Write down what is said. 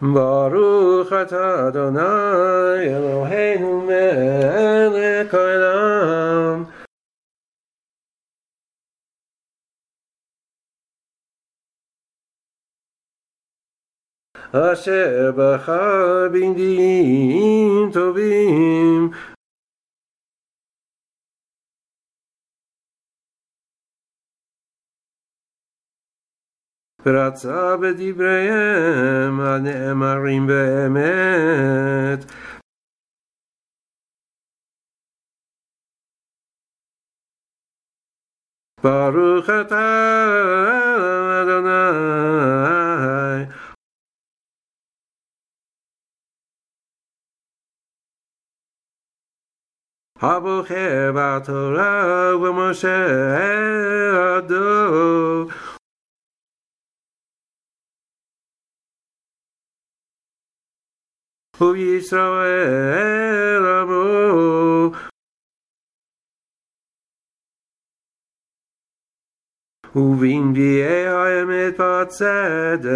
Baruch atah Adonai Eloheinu melech haolam. אשר בחר בגדים טובים ורצה בדבריהם הנאמרים באמת. ברוך אתה אדוני הבוחר בתורה ובמשה עדו ובישראל עמו ובנביאי האמת והצדק